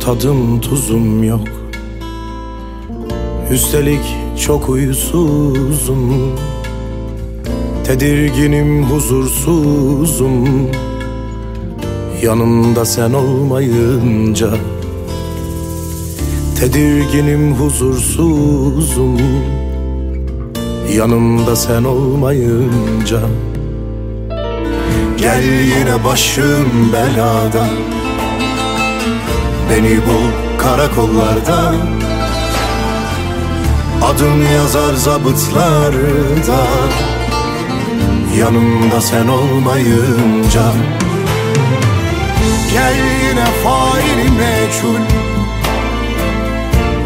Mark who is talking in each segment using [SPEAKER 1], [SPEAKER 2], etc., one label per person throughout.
[SPEAKER 1] tadım tuzum yok. Üstelik çok uyusuzum Tedirginim huzursuzum. Yanımda sen olmayınca Tedirginim huzursuzum. Yanımda sen olmayınca Gel yine başım belada Beni bul karakollarda Adım yazar zabıtlarda. Yanımda sen olmayınca. Gel yine faili meçhul.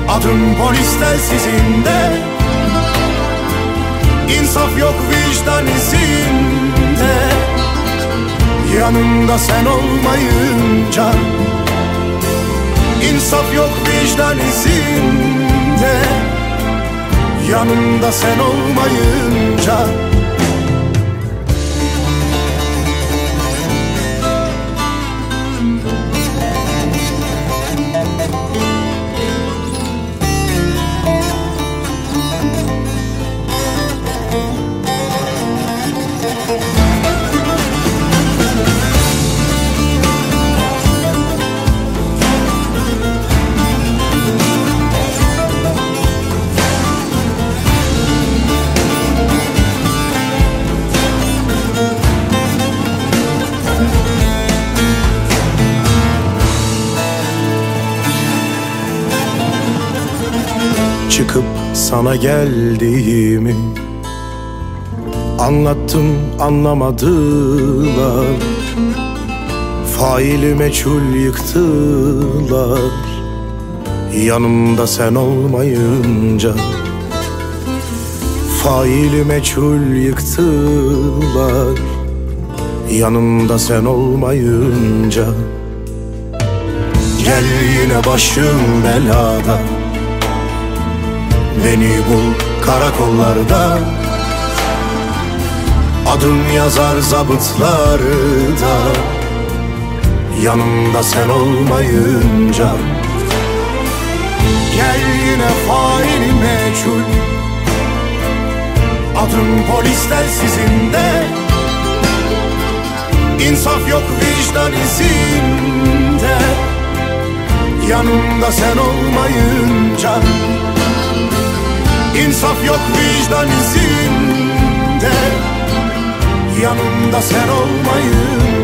[SPEAKER 1] Adım polis telsizinde İnsaf yok vicdan izinde. Yanımda sen olmayınca İnsaf yok vicdan izinde. Yanımda sen olmayınca Çıkıp sana geldiğimi. Anlattım anlamadılar. Faili meçhul yıktılar. Yanımda sen olmayınca Faili meçhul yıktılar. Yanımda sen olmayınca Gel yine başım belada Beni bul karakollarda. Adım yazar zabıtlarda. Yanımda sen olmayınca. Gel yine faili meçhul. Adım polis telsizinde İnsaf yok vicdan izinde. Yanımda sen olmayınca İnsaf yok vicdan izinde. Yanımda sen olmayınca